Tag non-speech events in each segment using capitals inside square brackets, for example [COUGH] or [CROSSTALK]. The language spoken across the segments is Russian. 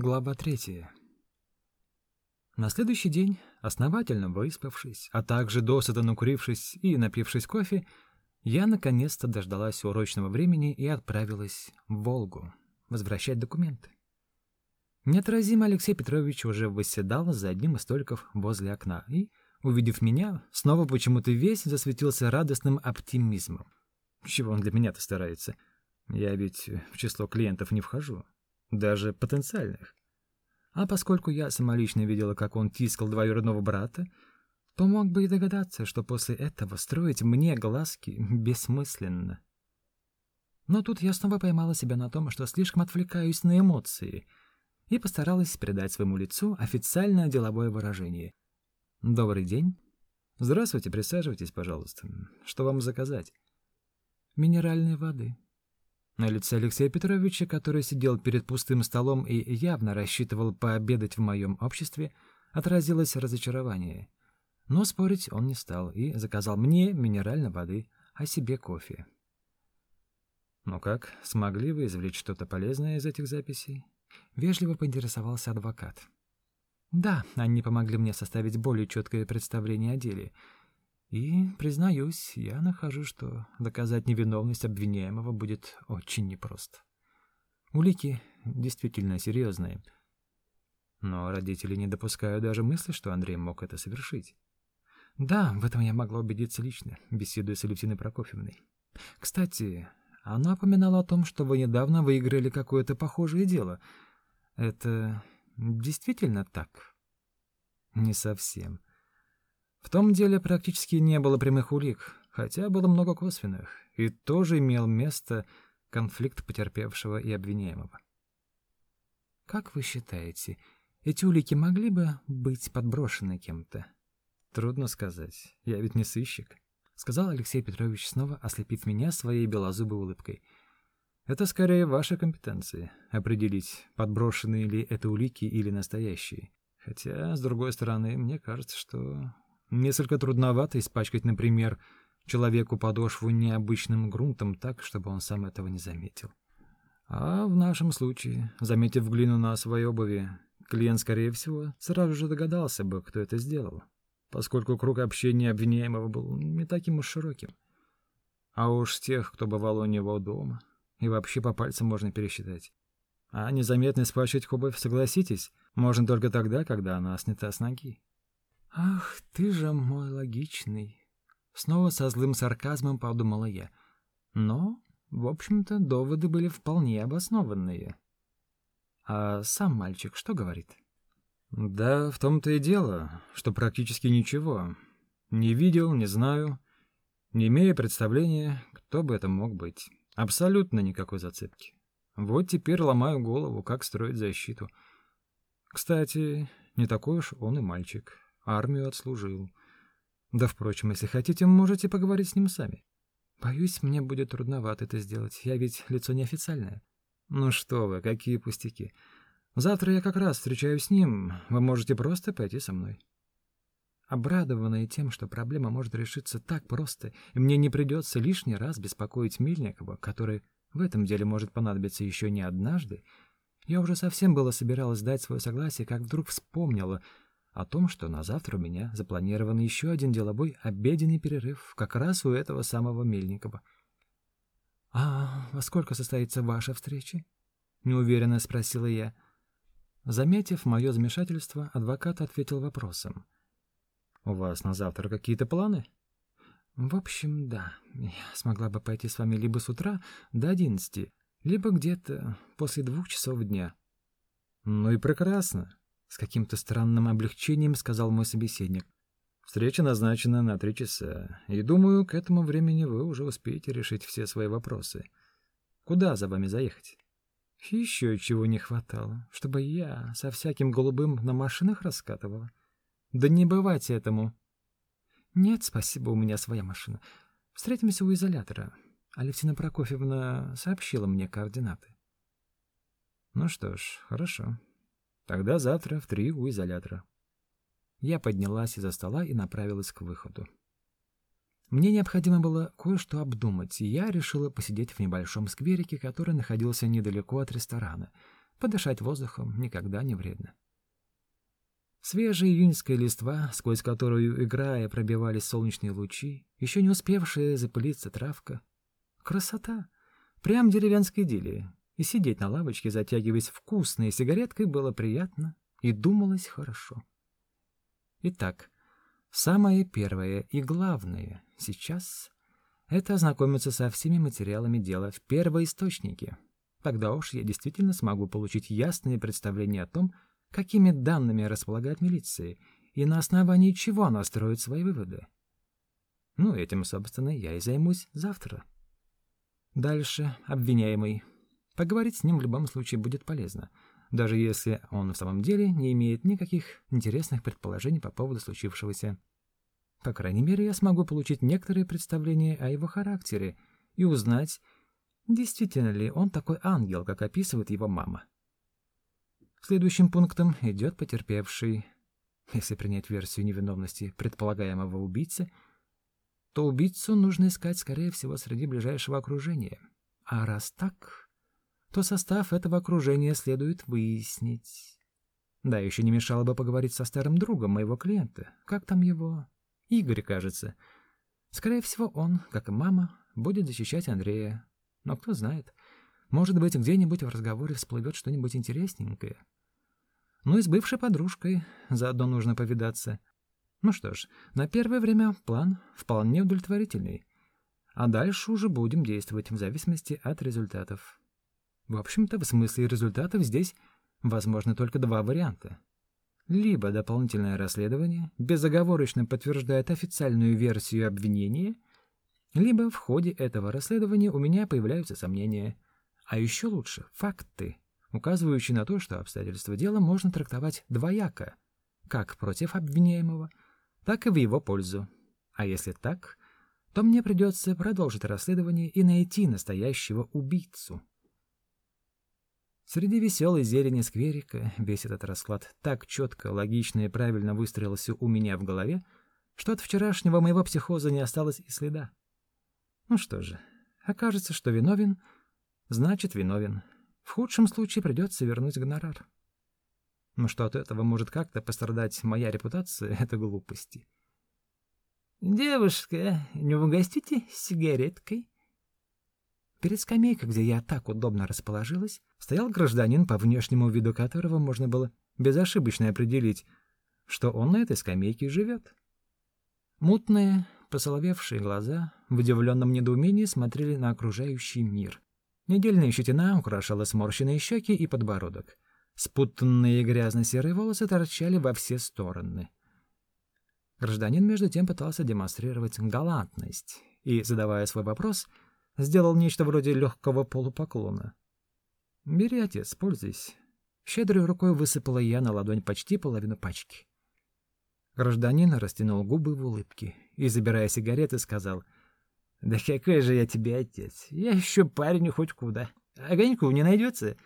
Глава третья. На следующий день, основательно выспавшись, а также досыта накурившись и напившись кофе, я наконец-то дождалась урочного времени и отправилась в Волгу возвращать документы. Неотразимо Алексей Петрович уже восседал за одним из столиков возле окна и, увидев меня, снова почему-то весь засветился радостным оптимизмом. Чего он для меня-то старается? Я ведь в число клиентов не вхожу даже потенциальных. А поскольку я самолично видела, как он тискал двоюродного брата, то мог бы и догадаться, что после этого строить мне глазки бессмысленно. Но тут я снова поймала себя на том, что слишком отвлекаюсь на эмоции, и постаралась придать своему лицу официальное деловое выражение. «Добрый день. Здравствуйте, присаживайтесь, пожалуйста. Что вам заказать?» «Минеральной воды», на лице Алексея Петровича, который сидел перед пустым столом и явно рассчитывал пообедать в моем обществе, отразилось разочарование. Но спорить он не стал и заказал мне минеральной воды, а себе кофе. «Ну как, смогли вы извлечь что-то полезное из этих записей?» Вежливо поинтересовался адвокат. «Да, они помогли мне составить более четкое представление о деле», и, признаюсь, я нахожу, что доказать невиновность обвиняемого будет очень непросто. Улики действительно серьезные. Но родители не допускают даже мысли, что Андрей мог это совершить. Да, в этом я могла убедиться лично, беседуя с Алевтиной Прокофьевной. Кстати, она упоминала о том, что вы недавно выиграли какое-то похожее дело. Это действительно так? Не совсем. В том деле практически не было прямых улик, хотя было много косвенных, и тоже имел место конфликт потерпевшего и обвиняемого. Как вы считаете, эти улики могли бы быть подброшены кем-то? Трудно сказать. Я ведь не сыщик, сказал Алексей Петрович, снова ослепив меня своей белозубой улыбкой. Это скорее ваша компетенция определить, подброшенные ли это улики или настоящие. Хотя, с другой стороны, мне кажется, что Несколько трудновато испачкать, например, человеку подошву необычным грунтом так, чтобы он сам этого не заметил. А в нашем случае, заметив глину на своей обуви, клиент, скорее всего, сразу же догадался бы, кто это сделал, поскольку круг общения обвиняемого был не таким уж широким. А уж тех, кто бывал у него дома, и вообще по пальцам можно пересчитать. А незаметно испачкать обувь, согласитесь, можно только тогда, когда она снята с ноги. Ах, ты же мой логичный. Снова со злым сарказмом подумала я. Но, в общем-то, доводы были вполне обоснованные. А сам мальчик что говорит? Да, в том-то и дело, что практически ничего. Не видел, не знаю, не имея представления, кто бы это мог быть. Абсолютно никакой зацепки. Вот теперь ломаю голову, как строить защиту. Кстати, не такой уж он и мальчик армию отслужил. Да, впрочем, если хотите, можете поговорить с ним сами. Боюсь, мне будет трудновато это сделать. Я ведь лицо неофициальное. Ну что вы, какие пустяки. Завтра я как раз встречаюсь с ним. Вы можете просто пойти со мной. Обрадованная тем, что проблема может решиться так просто, и мне не придется лишний раз беспокоить Мильникова, который в этом деле может понадобиться еще не однажды, я уже совсем было собиралась дать свое согласие, как вдруг вспомнила, о том, что на завтра у меня запланирован еще один деловой обеденный перерыв как раз у этого самого Мельникова. «А во сколько состоится ваша встреча?» — неуверенно спросила я. Заметив мое замешательство, адвокат ответил вопросом. «У вас на завтра какие-то планы?» «В общем, да. Я смогла бы пойти с вами либо с утра до одиннадцати, либо где-то после двух часов дня». «Ну и прекрасно. С каким-то странным облегчением сказал мой собеседник. Встреча назначена на три часа, и думаю, к этому времени вы уже успеете решить все свои вопросы. Куда за вами заехать? Еще чего не хватало, чтобы я со всяким голубым на машинах раскатывала. Да не бывать этому. Нет, спасибо, у меня своя машина. Встретимся у изолятора. Алевтина Прокофьевна сообщила мне координаты. Ну что ж, хорошо. Тогда завтра в три у изолятора. Я поднялась из-за стола и направилась к выходу. Мне необходимо было кое-что обдумать, и я решила посидеть в небольшом скверике, который находился недалеко от ресторана. Подышать воздухом никогда не вредно. Свежая июньская листва, сквозь которую, играя, пробивались солнечные лучи, еще не успевшая запылиться травка. Красота! Прям деревенской идиллии. И сидеть на лавочке, затягиваясь вкусной сигареткой, было приятно и думалось хорошо. Итак, самое первое и главное сейчас — это ознакомиться со всеми материалами дела в первоисточнике. Тогда уж я действительно смогу получить ясное представление о том, какими данными располагает милиция и на основании чего она строит свои выводы. Ну, этим, собственно, я и займусь завтра. Дальше обвиняемый. Поговорить с ним в любом случае будет полезно, даже если он в самом деле не имеет никаких интересных предположений по поводу случившегося. По крайней мере, я смогу получить некоторые представления о его характере и узнать, действительно ли он такой ангел, как описывает его мама. Следующим пунктом идет потерпевший. Если принять версию невиновности предполагаемого убийцы, то убийцу нужно искать, скорее всего, среди ближайшего окружения. А раз так, то состав этого окружения следует выяснить. Да, еще не мешало бы поговорить со старым другом моего клиента. Как там его? Игорь, кажется. Скорее всего, он, как и мама, будет защищать Андрея. Но кто знает, может быть, где-нибудь в разговоре всплывет что-нибудь интересненькое. Ну и с бывшей подружкой заодно нужно повидаться. Ну что ж, на первое время план вполне удовлетворительный. А дальше уже будем действовать в зависимости от результатов. В общем-то, в смысле результатов здесь возможны только два варианта. Либо дополнительное расследование безоговорочно подтверждает официальную версию обвинения, либо в ходе этого расследования у меня появляются сомнения – а еще лучше — факты, указывающие на то, что обстоятельства дела можно трактовать двояко, как против обвиняемого, так и в его пользу. А если так, то мне придется продолжить расследование и найти настоящего убийцу. Среди веселой зелени скверика весь этот расклад так четко, логично и правильно выстроился у меня в голове, что от вчерашнего моего психоза не осталось и следа. Ну что же, окажется, что виновен — Значит, виновен. В худшем случае придется вернуть гонорар. Но что от этого может как-то пострадать моя репутация — это глупости. «Девушка, не угостите сигареткой?» Перед скамейкой, где я так удобно расположилась, стоял гражданин, по внешнему виду которого можно было безошибочно определить, что он на этой скамейке живет. Мутные, посоловевшие глаза в удивленном недоумении смотрели на окружающий мир. Недельная щетина украшала сморщенные щеки и подбородок. Спутанные грязно-серые волосы торчали во все стороны. Гражданин, между тем, пытался демонстрировать галантность и, задавая свой вопрос, сделал нечто вроде легкого полупоклона. «Бери, отец, пользуйся». Щедрой рукой высыпала я на ладонь почти половину пачки. Гражданин растянул губы в улыбке и, забирая сигареты, сказал — да какой же я тебе отец? Я еще парень хоть куда. Огоньку не найдется?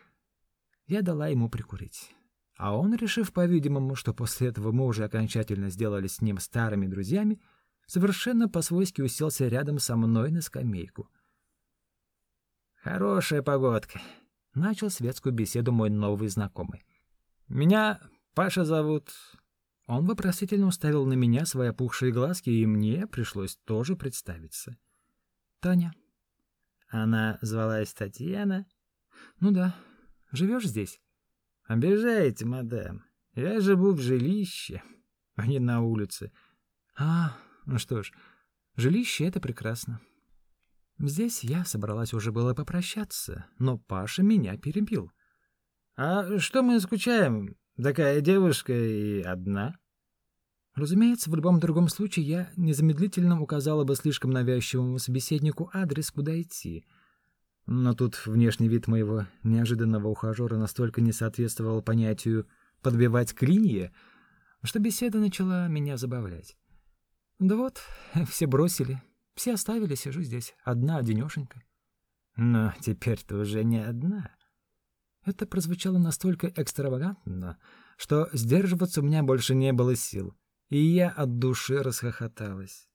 Я дала ему прикурить. А он, решив, по-видимому, что после этого мы уже окончательно сделали с ним старыми друзьями, совершенно по-свойски уселся рядом со мной на скамейку. «Хорошая погодка», — начал светскую беседу мой новый знакомый. «Меня Паша зовут...» Он вопросительно уставил на меня свои опухшие глазки, и мне пришлось тоже представиться. Таня. Она звалась Татьяна? Ну да. Живешь здесь? Обижаете, мадам. Я живу в жилище, а не на улице. А, ну что ж, жилище — это прекрасно. Здесь я собралась уже было попрощаться, но Паша меня перебил. «А что мы скучаем? Такая девушка и одна?» Разумеется, в любом другом случае я незамедлительно указала бы слишком навязчивому собеседнику адрес, куда идти. Но тут внешний вид моего неожиданного ухажера настолько не соответствовал понятию «подбивать клинья», что беседа начала меня забавлять. Да вот, [LAUGHS] все бросили, все оставили, сижу здесь, одна, одинешенька. Но теперь ты уже не одна. Это прозвучало настолько экстравагантно, что сдерживаться у меня больше не было сил и я от души расхохоталась.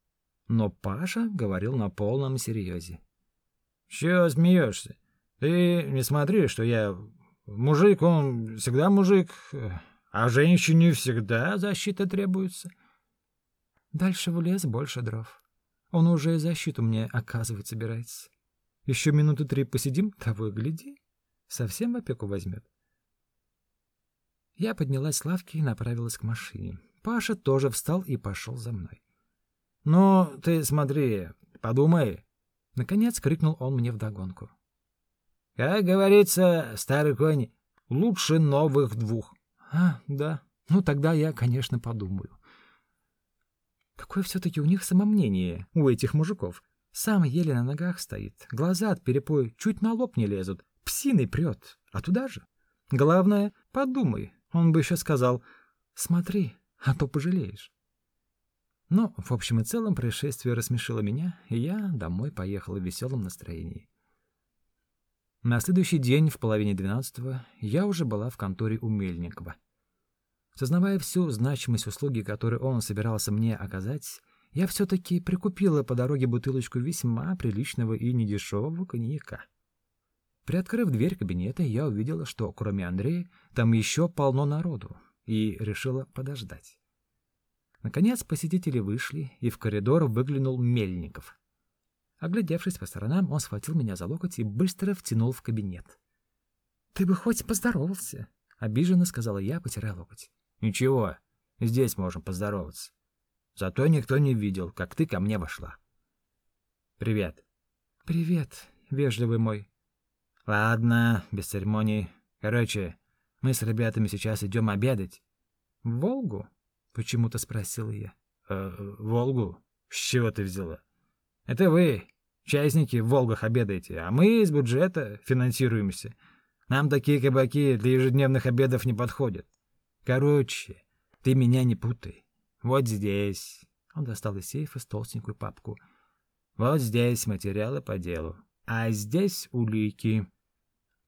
Но Паша говорил на полном серьезе. «Чего смеешься? Ты не смотри, что я Мужик, он всегда мужик, а женщине всегда защита требуется. Дальше в лес больше дров. Он уже и защиту мне оказывать собирается. Еще минуты три посидим, того и гляди. Совсем в опеку возьмет. Я поднялась с лавки и направилась к машине. Паша тоже встал и пошел за мной. «Ну, ты смотри, подумай!» Наконец крикнул он мне вдогонку. «Как говорится, старый конь, лучше новых двух». «А, да. Ну, тогда я, конечно, подумаю». Какое все-таки у них самомнение, у этих мужиков. Сам еле на ногах стоит, глаза от перепоя чуть на лоб не лезут, псиной прет, а туда же. Главное, подумай, он бы еще сказал, смотри, а то пожалеешь. Но, в общем и целом, происшествие рассмешило меня, и я домой поехал в веселом настроении. На следующий день, в половине двенадцатого, я уже была в конторе у Мельникова. Сознавая всю значимость услуги, которую он собирался мне оказать, я все-таки прикупила по дороге бутылочку весьма приличного и недешевого коньяка. Приоткрыв дверь кабинета, я увидела, что кроме Андрея там еще полно народу, и решила подождать. Наконец посетители вышли, и в коридор выглянул Мельников. Оглядевшись по сторонам, он схватил меня за локоть и быстро втянул в кабинет. «Ты бы хоть поздоровался!» — обиженно сказала я, потирая локоть. «Ничего, здесь можем поздороваться. Зато никто не видел, как ты ко мне вошла». «Привет». «Привет, вежливый мой». «Ладно, без церемоний. Короче, мы с ребятами сейчас идем обедать». «В Волгу?» — почему-то спросила я. «Э, «Волгу? С чего ты взяла?» «Это вы, частники, в Волгах обедаете, а мы из бюджета финансируемся. Нам такие кабаки для ежедневных обедов не подходят. Короче, ты меня не путай. Вот здесь. Он достал из сейфа толстенькую папку. Вот здесь материалы по делу. А здесь улики.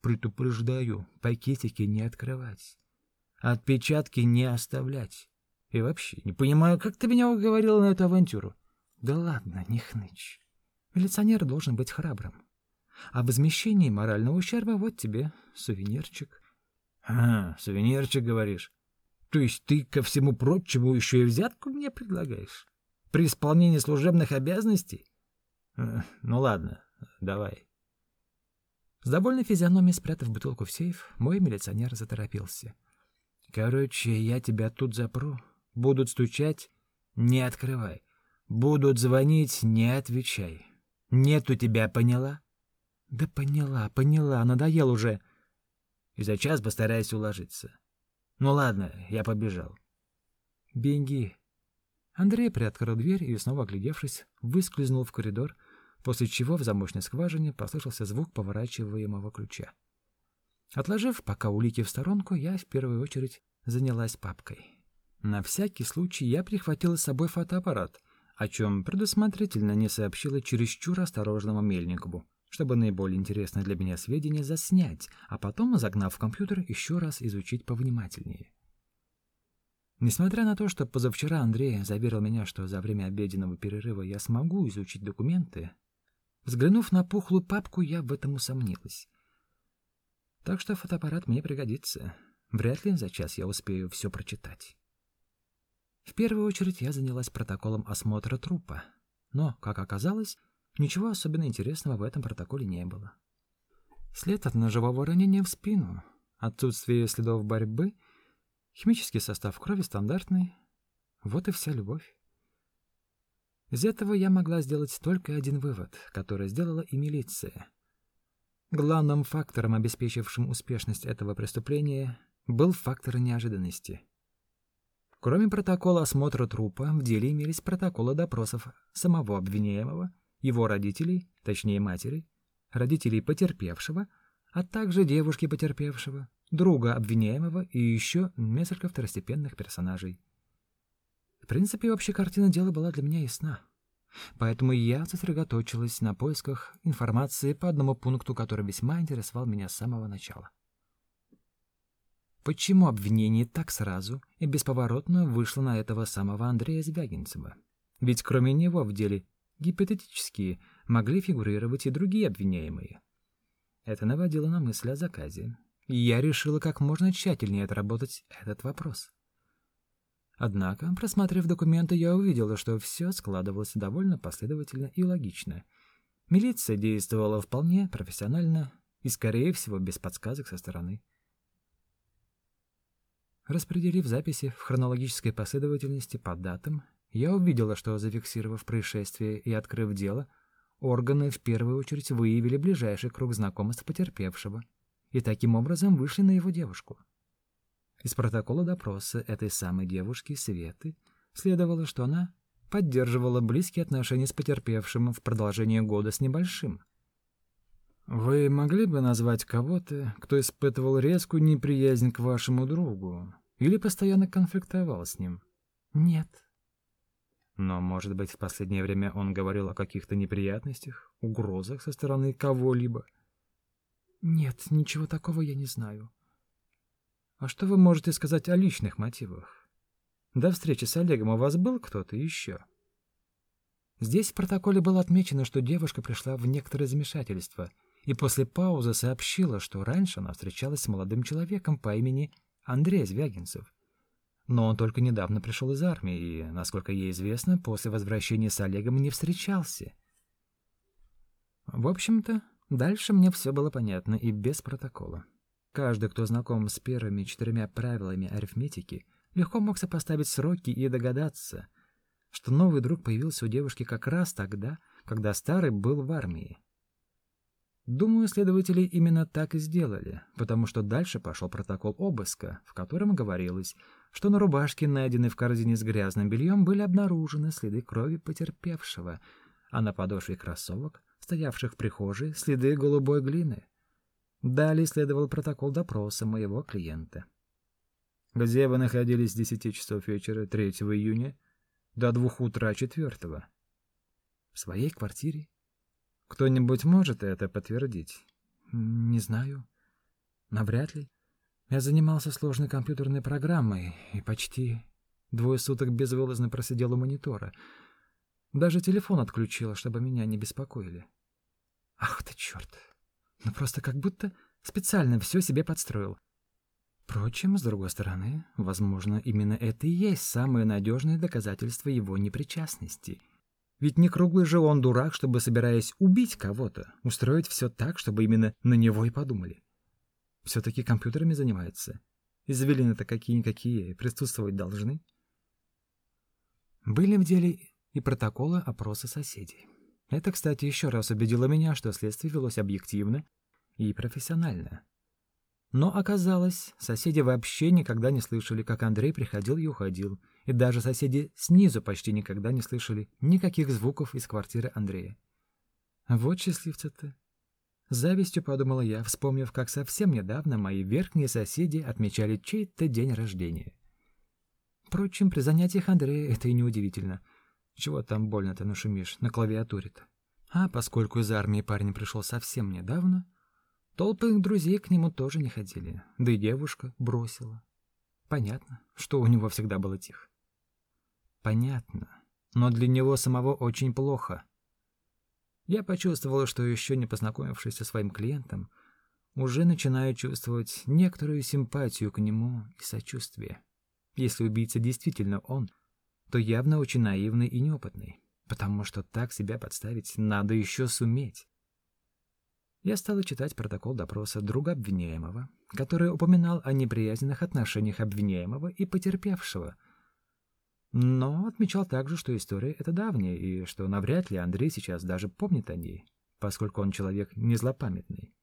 Предупреждаю, пакетики не открывать. Отпечатки не оставлять. И вообще, не понимаю, как ты меня уговорила на эту авантюру? Да ладно, не хнычь. Милиционер должен быть храбрым. А возмещение морального ущерба вот тебе сувенирчик. А, сувенирчик, говоришь? То есть ты ко всему прочему еще и взятку мне предлагаешь? При исполнении служебных обязанностей? Э, ну ладно, давай. С довольной физиономией спрятав бутылку в сейф, мой милиционер заторопился. Короче, я тебя тут запру. Будут стучать — не открывай. Будут звонить — не отвечай. Нет у тебя, поняла? Да поняла, поняла, надоел уже. И за час постарайся уложиться. Ну ладно, я побежал. Бенги. Андрей приоткрыл дверь и, снова оглядевшись, выскользнул в коридор, после чего в замочной скважине послышался звук поворачиваемого ключа. Отложив пока улики в сторонку, я в первую очередь занялась папкой. На всякий случай я прихватила с собой фотоаппарат, о чем предусмотрительно не сообщила чересчур осторожному Мельникову чтобы наиболее интересные для меня сведения заснять, а потом, загнав в компьютер, еще раз изучить повнимательнее. Несмотря на то, что позавчера Андрей заверил меня, что за время обеденного перерыва я смогу изучить документы, взглянув на пухлую папку, я в этом усомнилась. Так что фотоаппарат мне пригодится. Вряд ли за час я успею все прочитать. В первую очередь я занялась протоколом осмотра трупа. Но, как оказалось, Ничего особенно интересного в этом протоколе не было. След от ножевого ранения в спину, отсутствие следов борьбы, химический состав крови стандартный. Вот и вся любовь. Из этого я могла сделать только один вывод, который сделала и милиция. Главным фактором, обеспечившим успешность этого преступления, был фактор неожиданности. Кроме протокола осмотра трупа, в деле имелись протоколы допросов самого обвиняемого его родителей, точнее матери, родителей потерпевшего, а также девушки потерпевшего, друга обвиняемого и еще несколько второстепенных персонажей. В принципе, общая картина дела была для меня ясна. Поэтому я сосредоточилась на поисках информации по одному пункту, который весьма интересовал меня с самого начала. Почему обвинение так сразу и бесповоротно вышло на этого самого Андрея Звягинцева? Ведь кроме него в деле Гипотетически могли фигурировать и другие обвиняемые. Это наводило на мысль о заказе. и я решила как можно тщательнее отработать этот вопрос. Однако, просмотрев документы, я увидела, что все складывалось довольно последовательно и логично. Милиция действовала вполне профессионально и, скорее всего, без подсказок со стороны. Распределив записи в хронологической последовательности по датам, я увидела, что, зафиксировав происшествие и открыв дело, органы в первую очередь выявили ближайший круг знакомств потерпевшего и таким образом вышли на его девушку. Из протокола допроса этой самой девушки, Светы, следовало, что она поддерживала близкие отношения с потерпевшим в продолжение года с небольшим. «Вы могли бы назвать кого-то, кто испытывал резкую неприязнь к вашему другу или постоянно конфликтовал с ним?» «Нет». «Но, может быть, в последнее время он говорил о каких-то неприятностях, угрозах со стороны кого-либо?» «Нет, ничего такого я не знаю». А что вы можете сказать о личных мотивах? До встречи с Олегом у вас был кто-то еще? Здесь в протоколе было отмечено, что девушка пришла в некоторое замешательство и после паузы сообщила, что раньше она встречалась с молодым человеком по имени Андрей Звягинцев. Но он только недавно пришел из армии и, насколько ей известно, после возвращения с Олегом не встречался. В общем-то, дальше мне все было понятно и без протокола. Каждый, кто знаком с первыми четырьмя правилами арифметики, легко мог сопоставить сроки и догадаться, что новый друг появился у девушки как раз тогда, когда старый был в армии. Думаю, следователи именно так и сделали, потому что дальше пошел протокол обыска, в котором говорилось, что на рубашке, найденной в корзине с грязным бельем, были обнаружены следы крови потерпевшего, а на подошве кроссовок, стоявших в прихожей, следы голубой глины. Далее следовал протокол допроса моего клиента. Где вы находились с 10 часов вечера 3 июня до 2 утра 4 -го? В своей квартире. Кто-нибудь может это подтвердить? Не знаю. Навряд ли. Я занимался сложной компьютерной программой и почти двое суток безвылазно просидел у монитора. Даже телефон отключила, чтобы меня не беспокоили. Ах ты черт! Ну просто как будто специально все себе подстроил. Впрочем, с другой стороны, возможно, именно это и есть самое надежное доказательство его непричастности. Ведь не круглый же он дурак, чтобы, собираясь убить кого-то, устроить все так, чтобы именно на него и подумали. Все-таки компьютерами занимается. Извилины-то какие-никакие, присутствовать должны. Были в деле и протоколы опроса соседей. Это, кстати, еще раз убедило меня, что следствие велось объективно и профессионально. Но оказалось, соседи вообще никогда не слышали, как Андрей приходил и уходил, и даже соседи снизу почти никогда не слышали никаких звуков из квартиры Андрея. Вот счастливцы-то. С завистью подумала я, вспомнив, как совсем недавно мои верхние соседи отмечали чей-то день рождения. Впрочем, при занятиях Андрея это и не удивительно — чего там больно-то нашумишь на клавиатуре-то? А поскольку из армии парень пришел совсем недавно, толпы друзей к нему тоже не ходили, да и девушка бросила. Понятно, что у него всегда было тихо. Понятно, но для него самого очень плохо. Я почувствовала, что еще не познакомившись со своим клиентом, уже начинаю чувствовать некоторую симпатию к нему и сочувствие. Если убийца действительно он, то явно очень наивный и неопытный, потому что так себя подставить надо еще суметь. Я стала читать протокол допроса друга обвиняемого, который упоминал о неприязненных отношениях обвиняемого и потерпевшего, но отмечал также, что история эта давняя и что навряд ли Андрей сейчас даже помнит о ней, поскольку он человек не злопамятный.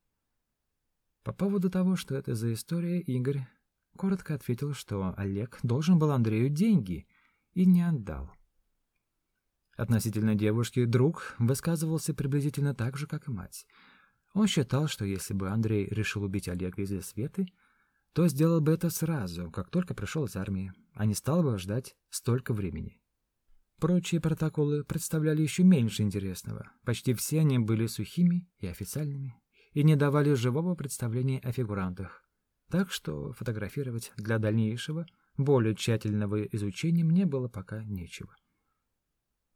По поводу того, что это за история, Игорь коротко ответил, что Олег должен был Андрею деньги — и не отдал. Относительно девушки друг высказывался приблизительно так же, как и мать. Он считал, что если бы Андрей решил убить Олега из-за Светы, то сделал бы это сразу, как только пришел из армии, а не стал бы ждать столько времени. Прочие протоколы представляли еще меньше интересного. Почти все они были сухими и официальными и не давали живого представления о фигурантах. Так что фотографировать для дальнейшего – более тщательного изучения мне было пока нечего.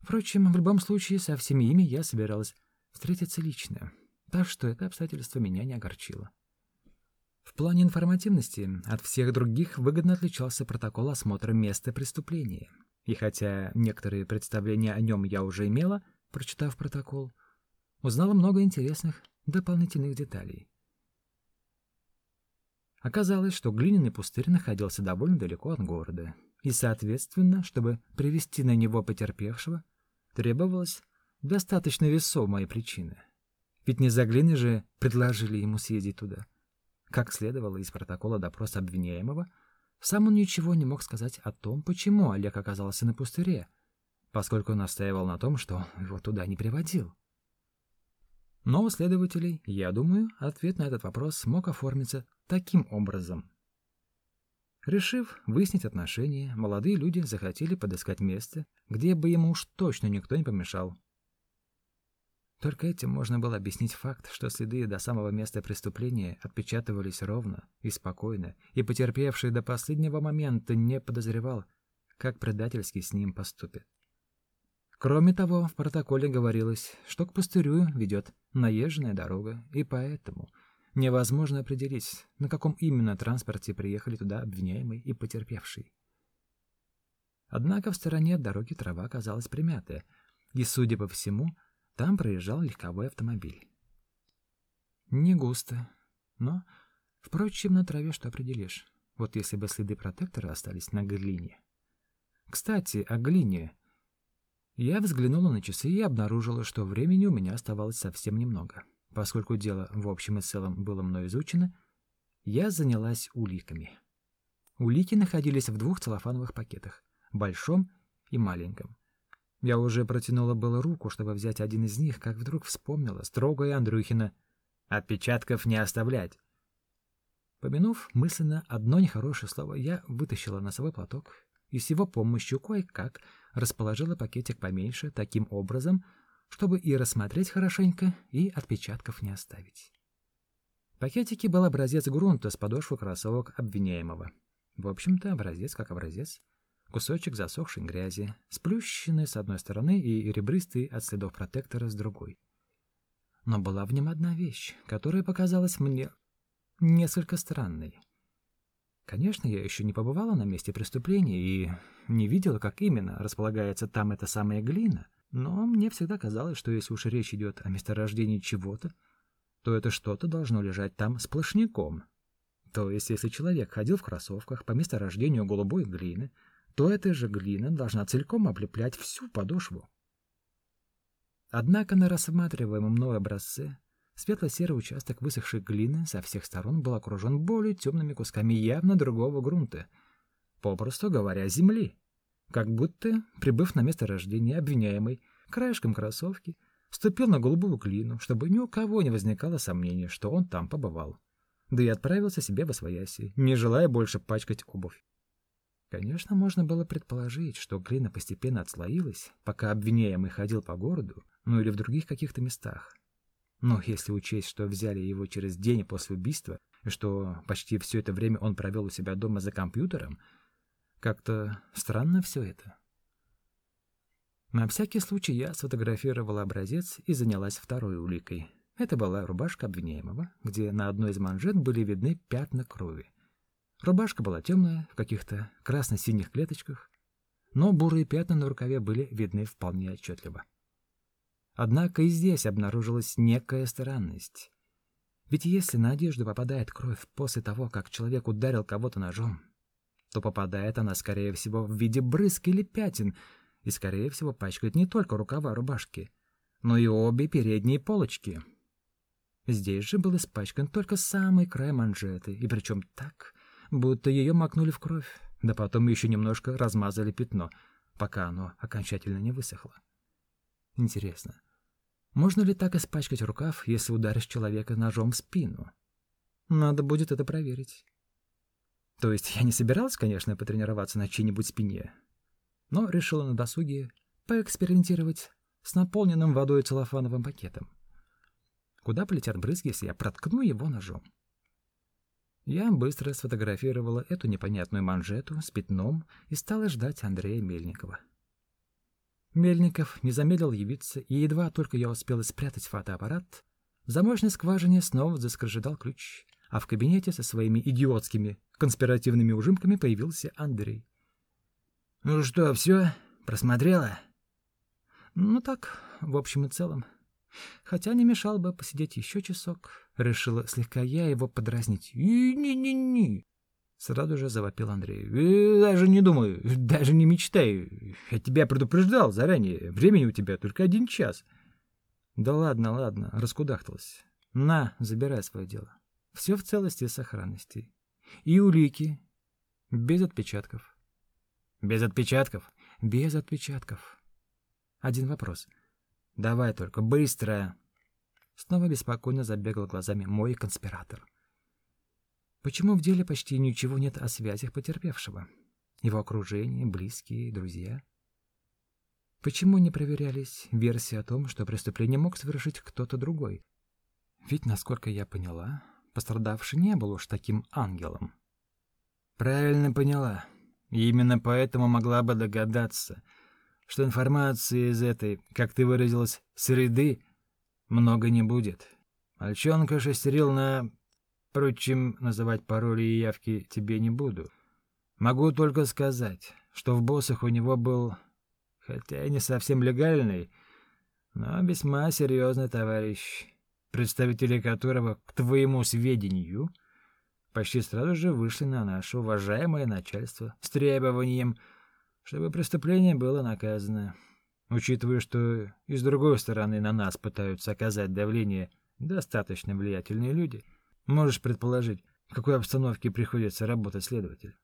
Впрочем, в любом случае, со всеми ими я собиралась встретиться лично, так что это обстоятельство меня не огорчило. В плане информативности от всех других выгодно отличался протокол осмотра места преступления. И хотя некоторые представления о нем я уже имела, прочитав протокол, узнала много интересных дополнительных деталей. Оказалось, что глиняный пустырь находился довольно далеко от города, и, соответственно, чтобы привести на него потерпевшего, требовалась достаточно весомая причина. Ведь не за глины же предложили ему съездить туда. Как следовало из протокола допроса обвиняемого, сам он ничего не мог сказать о том, почему Олег оказался на пустыре, поскольку настаивал на том, что его туда не приводил. Но у следователей, я думаю, ответ на этот вопрос мог оформиться таким образом. Решив выяснить отношения, молодые люди захотели подыскать место, где бы ему уж точно никто не помешал. Только этим можно было объяснить факт, что следы до самого места преступления отпечатывались ровно и спокойно, и потерпевший до последнего момента не подозревал, как предательски с ним поступит. Кроме того, в протоколе говорилось, что к пустырю ведет наезженная дорога, и поэтому невозможно определить, на каком именно транспорте приехали туда обвиняемый и потерпевший. Однако в стороне от дороги трава оказалась примятая, и, судя по всему, там проезжал легковой автомобиль. Не густо, но, впрочем, на траве что определишь. Вот если бы следы протектора остались на глине. Кстати, о глине. Я взглянула на часы и обнаружила, что времени у меня оставалось совсем немного. Поскольку дело в общем и целом было мной изучено, я занялась уликами. Улики находились в двух целлофановых пакетах, большом и маленьком. Я уже протянула было руку, чтобы взять один из них, как вдруг вспомнила строгое Андрюхина «Отпечатков не оставлять». Помянув мысленно одно нехорошее слово, я вытащила носовой платок и с его помощью кое-как расположила пакетик поменьше таким образом, чтобы и рассмотреть хорошенько, и отпечатков не оставить. В пакетике был образец грунта с подошвы кроссовок обвиняемого. В общем-то, образец как образец. Кусочек засохшей грязи, сплющенный с одной стороны и ребристый от следов протектора с другой. Но была в нем одна вещь, которая показалась мне несколько странной. Конечно, я еще не побывала на месте преступления и не видела, как именно располагается там эта самая глина, но мне всегда казалось, что если уж речь идет о месторождении чего-то, то это что-то должно лежать там сплошняком. То есть, если человек ходил в кроссовках по месторождению голубой глины, то эта же глина должна целиком облеплять всю подошву. Однако на рассматриваемом мной образце Светло-серый участок высохшей глины со всех сторон был окружен более темными кусками явно другого грунта, попросту говоря, земли. Как будто, прибыв на место рождения, обвиняемый краешком кроссовки ступил на голубую глину, чтобы ни у кого не возникало сомнения, что он там побывал. Да и отправился себе во свояси, не желая больше пачкать обувь. Конечно, можно было предположить, что глина постепенно отслоилась, пока обвиняемый ходил по городу, ну или в других каких-то местах. Но если учесть, что взяли его через день после убийства, и что почти все это время он провел у себя дома за компьютером, как-то странно все это. На всякий случай я сфотографировала образец и занялась второй уликой. Это была рубашка обвиняемого, где на одной из манжет были видны пятна крови. Рубашка была темная, в каких-то красно-синих клеточках, но бурые пятна на рукаве были видны вполне отчетливо. Однако и здесь обнаружилась некая странность. Ведь если на одежду попадает кровь после того, как человек ударил кого-то ножом, то попадает она, скорее всего, в виде брызг или пятен, и, скорее всего, пачкает не только рукава рубашки, но и обе передние полочки. Здесь же был испачкан только самый край манжеты, и причем так, будто ее макнули в кровь, да потом еще немножко размазали пятно, пока оно окончательно не высохло. Интересно, можно ли так испачкать рукав, если ударишь человека ножом в спину? Надо будет это проверить. То есть я не собиралась, конечно, потренироваться на чьей-нибудь спине, но решила на досуге поэкспериментировать с наполненным водой целлофановым пакетом. Куда полетят брызги, если я проткну его ножом? Я быстро сфотографировала эту непонятную манжету с пятном и стала ждать Андрея Мельникова. Мельников не замедлил явиться, и едва только я успела спрятать фотоаппарат, в замочной скважине снова заскрежетал ключ, а в кабинете со своими идиотскими конспиративными ужимками появился Андрей. «Ну что, все? Просмотрела?» «Ну так, в общем и целом. Хотя не мешал бы посидеть еще часок. Решила слегка я его подразнить. «И-не-не-не!» Сразу же завопил Андрей. «Э, «Даже не думаю, даже не мечтаю. Я тебя предупреждал заранее. Времени у тебя только один час». «Да ладно, ладно», — раскудахталась. «На, забирай свое дело. Все в целости и сохранности. И улики. Без отпечатков». «Без отпечатков?» «Без отпечатков. Один вопрос. Давай только, быстро!» Снова беспокойно забегал глазами мой конспиратор. Почему в деле почти ничего нет о связях потерпевшего? Его окружение, близкие, друзья? Почему не проверялись версии о том, что преступление мог совершить кто-то другой? Ведь, насколько я поняла, пострадавший не был уж таким ангелом. Правильно поняла. Именно поэтому могла бы догадаться, что информации из этой, как ты выразилась, среды много не будет. Мальчонка шестерил на Впрочем, называть пароли и явки тебе не буду. Могу только сказать, что в боссах у него был, хотя и не совсем легальный, но весьма серьезный товарищ, представители которого, к твоему сведению, почти сразу же вышли на наше уважаемое начальство с требованием, чтобы преступление было наказано. Учитывая, что и с другой стороны на нас пытаются оказать давление достаточно влиятельные люди — Можешь предположить, в какой обстановке приходится работать следователь.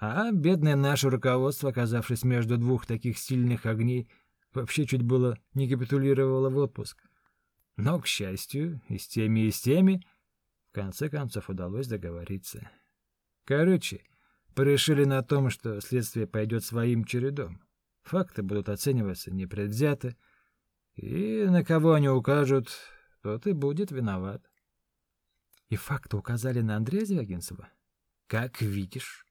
А бедное наше руководство, оказавшись между двух таких сильных огней, вообще чуть было не капитулировало в отпуск. Но, к счастью, и с теми, и с теми, в конце концов удалось договориться. Короче, порешили на том, что следствие пойдет своим чередом. Факты будут оцениваться непредвзято, и на кого они укажут, тот и будет виноват. И факты указали на Андрея Звягинцева? Как видишь.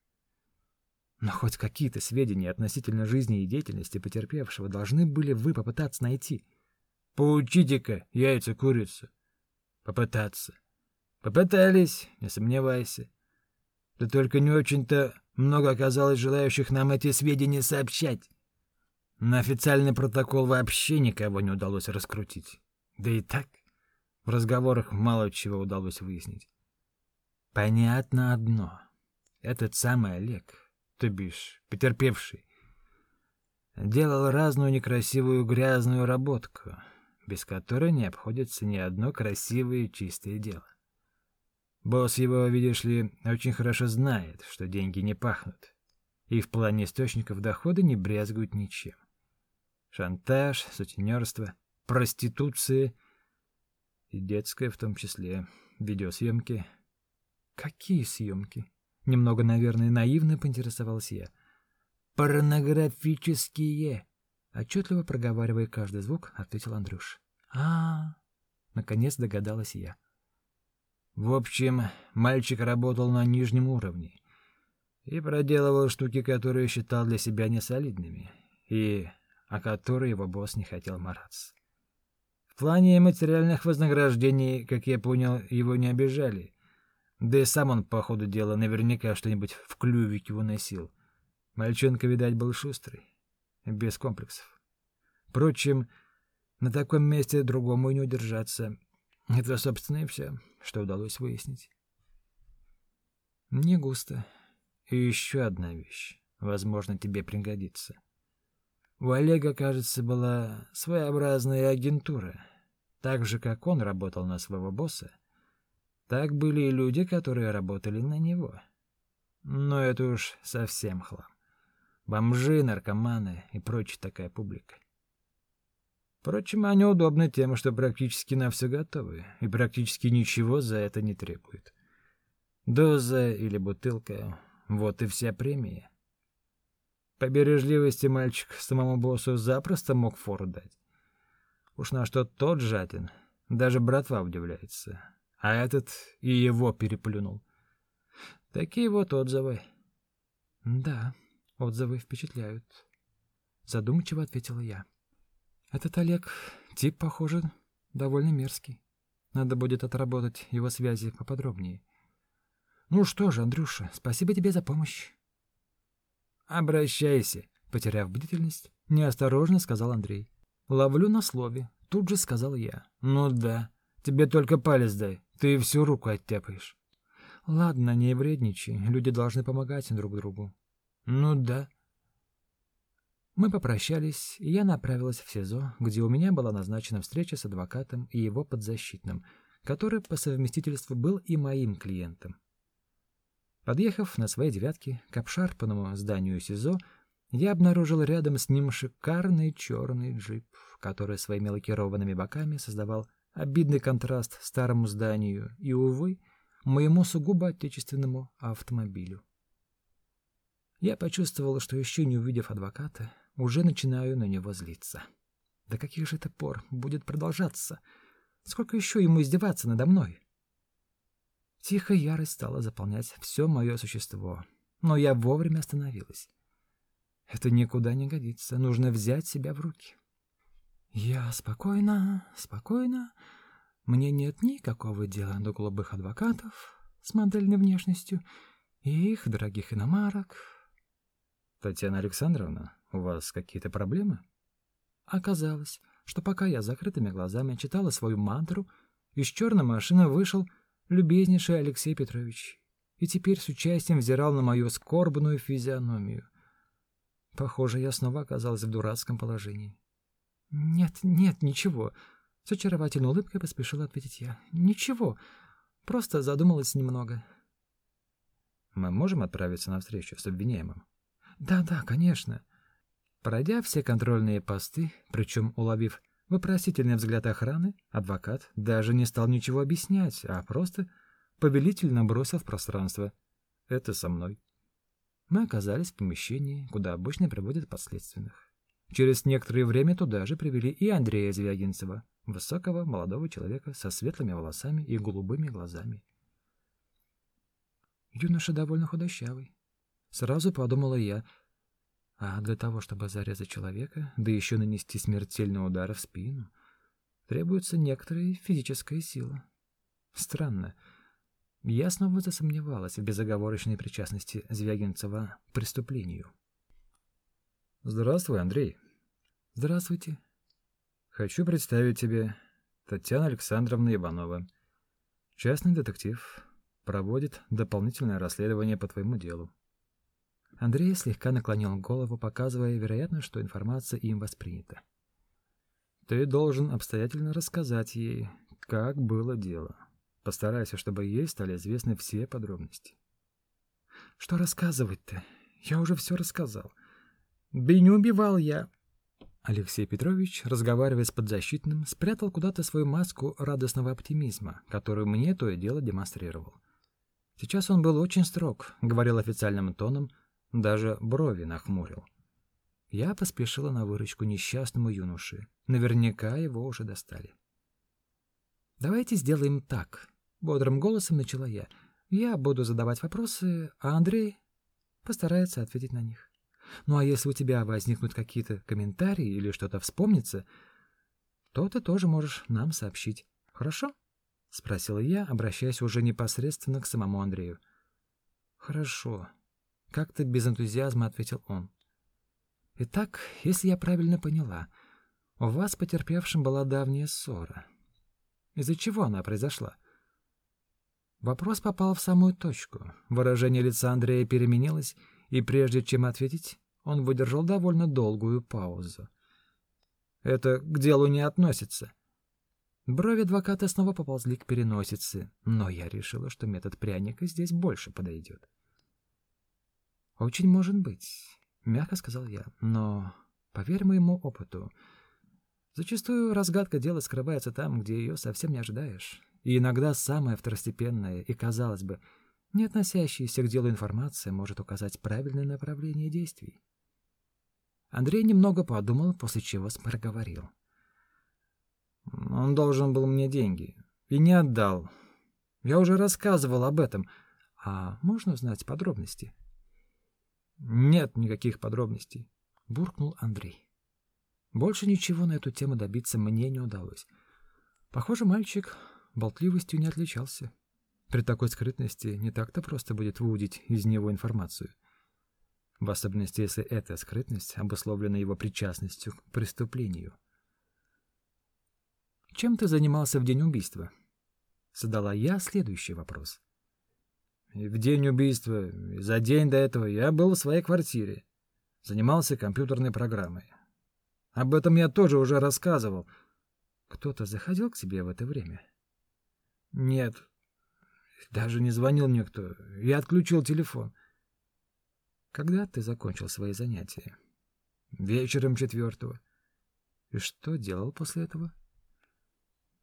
Но хоть какие-то сведения относительно жизни и деятельности потерпевшего должны были вы попытаться найти. Поучите-ка яйца курицу. Попытаться. Попытались, не сомневайся. Да только не очень-то много оказалось желающих нам эти сведения сообщать. На официальный протокол вообще никого не удалось раскрутить. Да и так в разговорах мало чего удалось выяснить. Понятно одно. Этот самый Олег, то бишь потерпевший, делал разную некрасивую грязную работку, без которой не обходится ни одно красивое чистое дело. Босс его, видишь ли, очень хорошо знает, что деньги не пахнут, и в плане источников дохода не брезгуют ничем. Шантаж, сутенерство, проституция — и детская в том числе. Видеосъемки. Какие съемки? Немного, наверное, наивно поинтересовался я. Порнографические. Отчетливо проговаривая каждый звук, ответил Андрюш. А, -а, а Наконец догадалась я. В общем, мальчик работал на нижнем уровне и проделывал штуки, которые считал для себя несолидными, и о которые его босс не хотел мараться. В плане материальных вознаграждений, как я понял, его не обижали. Да и сам он, по ходу дела, наверняка что-нибудь в клювике выносил. Мальчонка, видать, был шустрый, без комплексов. Впрочем, на таком месте другому и не удержаться. Это, собственно, и все, что удалось выяснить. Не густо. И еще одна вещь, возможно, тебе пригодится. У Олега, кажется, была своеобразная агентура. Так же, как он работал на своего босса, так были и люди, которые работали на него. Но это уж совсем хлам. Бомжи, наркоманы и прочая такая публика. Впрочем, они удобны тем, что практически на все готовы, и практически ничего за это не требуют. Доза или бутылка — вот и вся премия. По бережливости мальчик самому боссу запросто мог фору дать. Уж на что тот жаден, даже братва удивляется. А этот и его переплюнул. Такие вот отзывы. Да, отзывы впечатляют. Задумчиво ответила я. Этот Олег, тип, похоже, довольно мерзкий. Надо будет отработать его связи поподробнее. Ну что же, Андрюша, спасибо тебе за помощь. Обращайся, потеряв бдительность, неосторожно сказал Андрей. Ловлю на слове, тут же сказал я. Ну да, тебе только палец дай, ты всю руку оттяпаешь. Ладно, не вредничай, люди должны помогать друг другу. Ну да. Мы попрощались, и я направилась в СИЗО, где у меня была назначена встреча с адвокатом и его подзащитным, который по совместительству был и моим клиентом. Подъехав на своей девятке к обшарпанному зданию СИЗО, я обнаружил рядом с ним шикарный черный джип, который своими лакированными боками создавал обидный контраст старому зданию и, увы, моему сугубо отечественному автомобилю. Я почувствовал, что еще не увидев адвоката, уже начинаю на него злиться. До каких же это пор будет продолжаться? Сколько еще ему издеваться надо мной? Тихая ярость стала заполнять все мое существо, но я вовремя остановилась. Это никуда не годится, нужно взять себя в руки. Я спокойно, спокойно. Мне нет никакого дела до голубых адвокатов с модельной внешностью и их дорогих иномарок. Татьяна Александровна, у вас какие-то проблемы? Оказалось, что пока я закрытыми глазами читала свою мантру, из черной машины вышел любезнейший Алексей Петрович и теперь с участием взирал на мою скорбную физиономию. Похоже, я снова оказалась в дурацком положении. «Нет, нет, ничего», — с очаровательной улыбкой поспешила ответить я. «Ничего, просто задумалась немного». «Мы можем отправиться на встречу с обвиняемым?» «Да-да, конечно». Пройдя все контрольные посты, причем уловив вопросительный взгляд охраны, адвокат даже не стал ничего объяснять, а просто повелительно бросил в пространство. «Это со мной». Мы оказались в помещении, куда обычно приводят подследственных. Через некоторое время туда же привели и Андрея Звягинцева, высокого молодого человека со светлыми волосами и голубыми глазами. Юноша довольно худощавый. Сразу подумала я, а для того, чтобы зарезать человека, да еще нанести смертельный удар в спину, требуется некоторая физическая сила. Странно. Я снова засомневалась в безоговорочной причастности Звягинцева к преступлению. Здравствуй, Андрей. Здравствуйте. Хочу представить тебе Татьяна Александровна Иванова. Частный детектив. Проводит дополнительное расследование по твоему делу. Андрей слегка наклонил голову, показывая, вероятно, что информация им воспринята. Ты должен обстоятельно рассказать ей, как было дело. Постарайся, чтобы ей стали известны все подробности. Что рассказывать-то? Я уже все рассказал. Да и не убивал я. Алексей Петрович, разговаривая с подзащитным, спрятал куда-то свою маску радостного оптимизма, которую мне то и дело демонстрировал. Сейчас он был очень строг, говорил официальным тоном, даже брови нахмурил. Я поспешила на выручку несчастному юноше. Наверняка его уже достали. «Давайте сделаем так», — бодрым голосом начала я. «Я буду задавать вопросы, а Андрей постарается ответить на них». Ну а если у тебя возникнут какие-то комментарии или что-то вспомнится, то ты тоже можешь нам сообщить. Хорошо? спросила я, обращаясь уже непосредственно к самому Андрею. Хорошо, как-то без энтузиазма ответил он. Итак, если я правильно поняла, у вас потерпевшим была давняя ссора. Из-за чего она произошла? Вопрос попал в самую точку. Выражение лица Андрея переменилось, и прежде чем ответить, он выдержал довольно долгую паузу. «Это к делу не относится». Брови адвоката снова поползли к переносице, но я решила, что метод пряника здесь больше подойдет. «Очень может быть», — мягко сказал я, — «но, поверь моему опыту, зачастую разгадка дела скрывается там, где ее совсем не ожидаешь, и иногда самое второстепенное и, казалось бы, не относящаяся к делу информация может указать правильное направление действий. Андрей немного подумал, после чего проговорил. Он должен был мне деньги и не отдал. Я уже рассказывал об этом. А можно узнать подробности? Нет никаких подробностей, буркнул Андрей. Больше ничего на эту тему добиться мне не удалось. Похоже, мальчик болтливостью не отличался. При такой скрытности не так-то просто будет выудить из него информацию. В особенности, если эта скрытность обусловлена его причастностью к преступлению. «Чем ты занимался в день убийства?» Задала я следующий вопрос. В день убийства, за день до этого я был в своей квартире. Занимался компьютерной программой. Об этом я тоже уже рассказывал. Кто-то заходил к тебе в это время? Нет. Даже не звонил никто. Я отключил телефон. Когда ты закончил свои занятия? Вечером четвертого. И что делал после этого?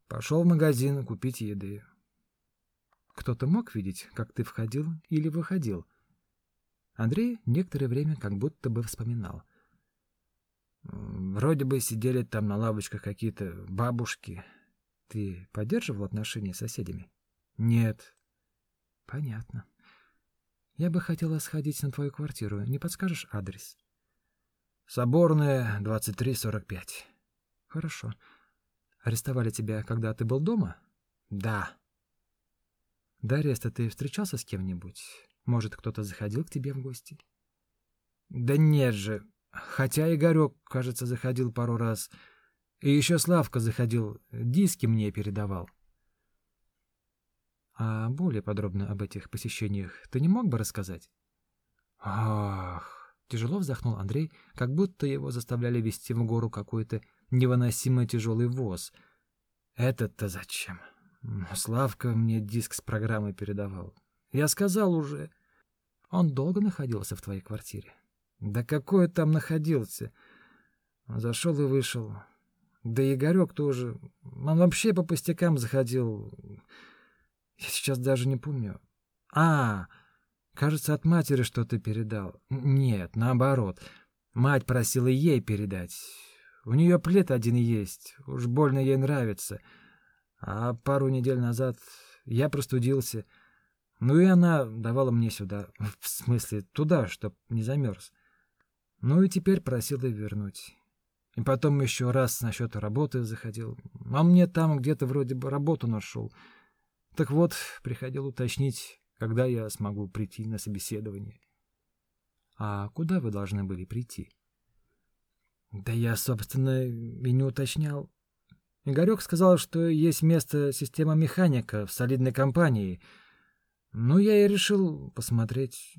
Пошел в магазин купить еды. Кто-то мог видеть, как ты входил или выходил? Андрей некоторое время как будто бы вспоминал. Вроде бы сидели там на лавочках какие-то бабушки. Ты поддерживал отношения с соседями? Нет. Понятно. Я бы хотела сходить на твою квартиру. Не подскажешь адрес? Соборная, 2345. Хорошо. Арестовали тебя, когда ты был дома? Да. До ареста ты встречался с кем-нибудь? Может, кто-то заходил к тебе в гости? Да нет же. Хотя Игорек, кажется, заходил пару раз. И еще Славка заходил, диски мне передавал. А более подробно об этих посещениях ты не мог бы рассказать? Ах, тяжело вздохнул Андрей, как будто его заставляли вести в гору какой-то невыносимо тяжелый воз. Этот-то зачем? Славка мне диск с программой передавал. Я сказал уже. Он долго находился в твоей квартире? Да какой там находился? Зашел и вышел. Да Игорек тоже. Он вообще по пустякам заходил. Я сейчас даже не помню. А, кажется, от матери что-то передал. Нет, наоборот. Мать просила ей передать. У нее плед один есть. Уж больно ей нравится. — а пару недель назад я простудился. Ну и она давала мне сюда, в смысле туда, чтоб не замерз. Ну и теперь просила вернуть. И потом еще раз насчет работы заходил. А мне там где-то вроде бы работу нашел. Так вот, приходил уточнить, когда я смогу прийти на собеседование. А куда вы должны были прийти? Да я, собственно, и не уточнял. Игорек сказал, что есть место система механика в солидной компании. Ну, я и решил посмотреть.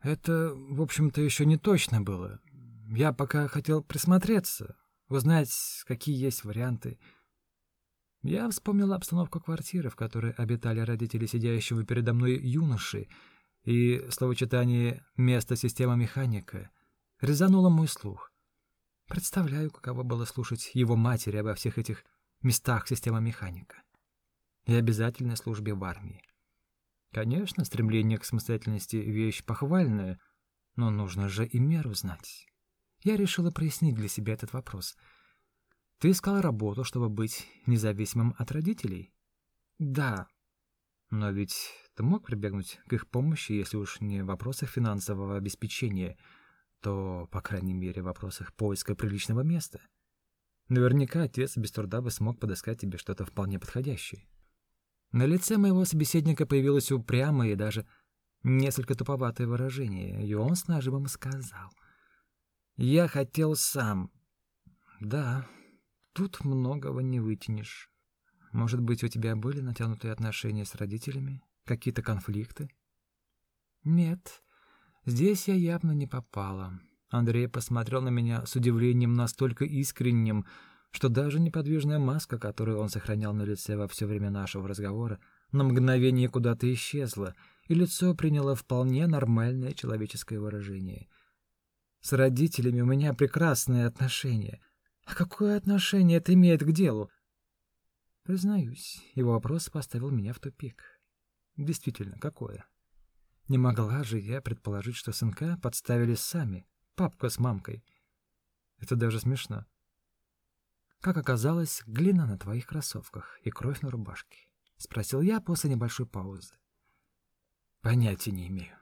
Это, в общем-то, еще не точно было. Я пока хотел присмотреться, узнать, какие есть варианты. Я вспомнил обстановку квартиры, в которой обитали родители сидящего передо мной юноши, и словочитание «место система механика» резануло мой слух. Представляю, каково было слушать его матери обо всех этих местах системы механика и обязательной службе в армии. Конечно, стремление к самостоятельности — вещь похвальная, но нужно же и меру знать. Я решила прояснить для себя этот вопрос. Ты искал работу, чтобы быть независимым от родителей? Да. Но ведь ты мог прибегнуть к их помощи, если уж не в вопросах финансового обеспечения, то, по крайней мере, в вопросах поиска приличного места — Наверняка отец без труда бы смог подыскать тебе что-то вполне подходящее. На лице моего собеседника появилось упрямое и даже несколько туповатое выражение, и он с нажимом сказал. «Я хотел сам». «Да, тут многого не вытянешь. Может быть, у тебя были натянутые отношения с родителями? Какие-то конфликты?» «Нет, здесь я явно не попала». Андрей посмотрел на меня с удивлением настолько искренним, что даже неподвижная маска, которую он сохранял на лице во все время нашего разговора, на мгновение куда-то исчезла, и лицо приняло вполне нормальное человеческое выражение. С родителями у меня прекрасные отношения. А какое отношение это имеет к делу? Признаюсь, его вопрос поставил меня в тупик. Действительно, какое? Не могла же я предположить, что сынка подставили сами. Папка с мамкой. Это даже смешно. Как оказалось, глина на твоих кроссовках и кровь на рубашке, спросил я после небольшой паузы. Понятия не имею.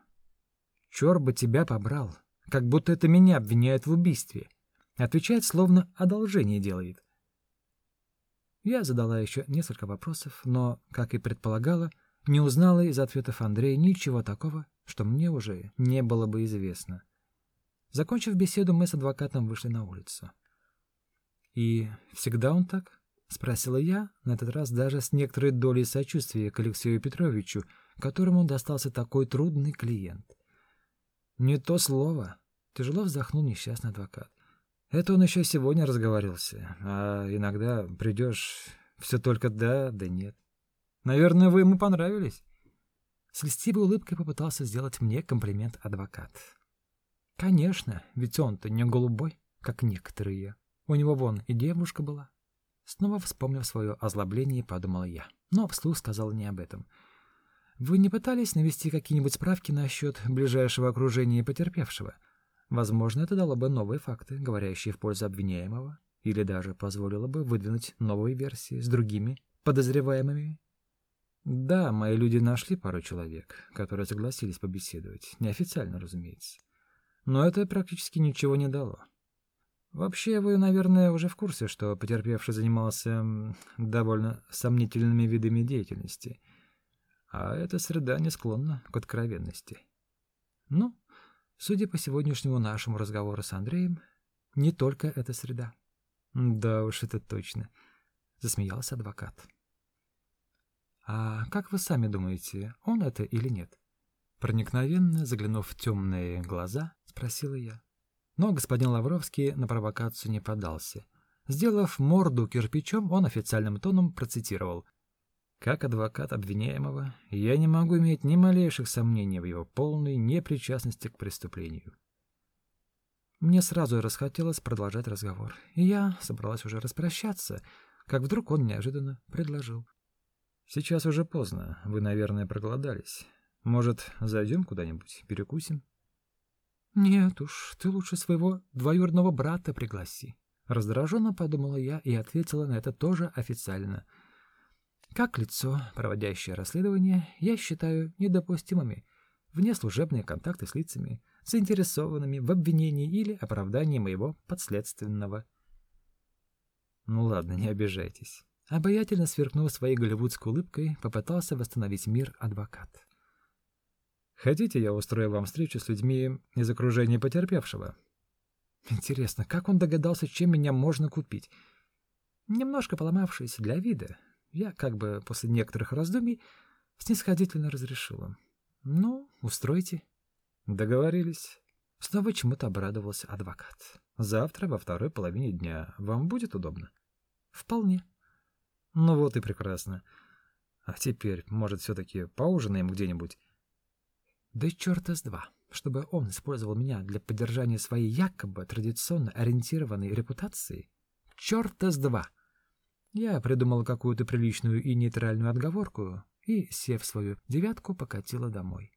Чёр бы тебя побрал, как будто это меня обвиняют в убийстве. Отвечает, словно одолжение делает. Я задала еще несколько вопросов, но, как и предполагала, не узнала из ответов Андрея ничего такого, что мне уже не было бы известно. Закончив беседу, мы с адвокатом вышли на улицу. «И всегда он так?» — спросила я, на этот раз даже с некоторой долей сочувствия к Алексею Петровичу, которому достался такой трудный клиент. «Не то слово», — тяжело вздохнул несчастный адвокат. «Это он еще сегодня разговаривался, а иногда придешь, все только да, да нет. Наверное, вы ему понравились». С льстивой улыбкой попытался сделать мне комплимент адвокат. «Конечно, ведь он-то не голубой, как некоторые. У него вон и девушка была». Снова вспомнив свое озлобление, подумала я, но вслух сказал не об этом. «Вы не пытались навести какие-нибудь справки насчет ближайшего окружения потерпевшего? Возможно, это дало бы новые факты, говорящие в пользу обвиняемого, или даже позволило бы выдвинуть новые версии с другими подозреваемыми да, мои люди нашли пару человек, которые согласились побеседовать, неофициально, разумеется. Но это практически ничего не дало. Вообще, вы, наверное, уже в курсе, что потерпевший занимался довольно сомнительными видами деятельности, а эта среда не склонна к откровенности. Ну, судя по сегодняшнему нашему разговору с Андреем, не только эта среда. Да уж, это точно, засмеялся адвокат. «А как вы сами думаете, он это или нет?» Проникновенно заглянув в темные глаза, спросила я. Но господин Лавровский на провокацию не поддался. Сделав морду кирпичом, он официальным тоном процитировал. «Как адвокат обвиняемого, я не могу иметь ни малейших сомнений в его полной непричастности к преступлению». Мне сразу расхотелось продолжать разговор, и я собралась уже распрощаться, как вдруг он неожиданно предложил. Сейчас уже поздно, вы, наверное, проголодались. Может, зайдем куда-нибудь, перекусим? Нет уж, ты лучше своего двоюродного брата пригласи. Раздраженно подумала я и ответила на это тоже официально. Как лицо, проводящее расследование, я считаю недопустимыми внеслужебные контакты с лицами, заинтересованными в обвинении или оправдании моего подследственного. Ну ладно, не обижайтесь. Обаятельно сверкнув своей голливудской улыбкой, попытался восстановить мир адвокат. «Хотите, я устрою вам встречу с людьми из окружения потерпевшего?» «Интересно, как он догадался, чем меня можно купить?» Немножко поломавшись для вида, я, как бы после некоторых раздумий, снисходительно разрешила. «Ну, устройте». «Договорились». Снова чему-то обрадовался адвокат. «Завтра во второй половине дня вам будет удобно?» «Вполне». Ну вот и прекрасно. А теперь, может, все-таки поужинаем где-нибудь? Да черта с два, чтобы он использовал меня для поддержания своей якобы традиционно ориентированной репутации. Черта с два. Я придумал какую-то приличную и нейтральную отговорку и, сев свою девятку, покатила домой.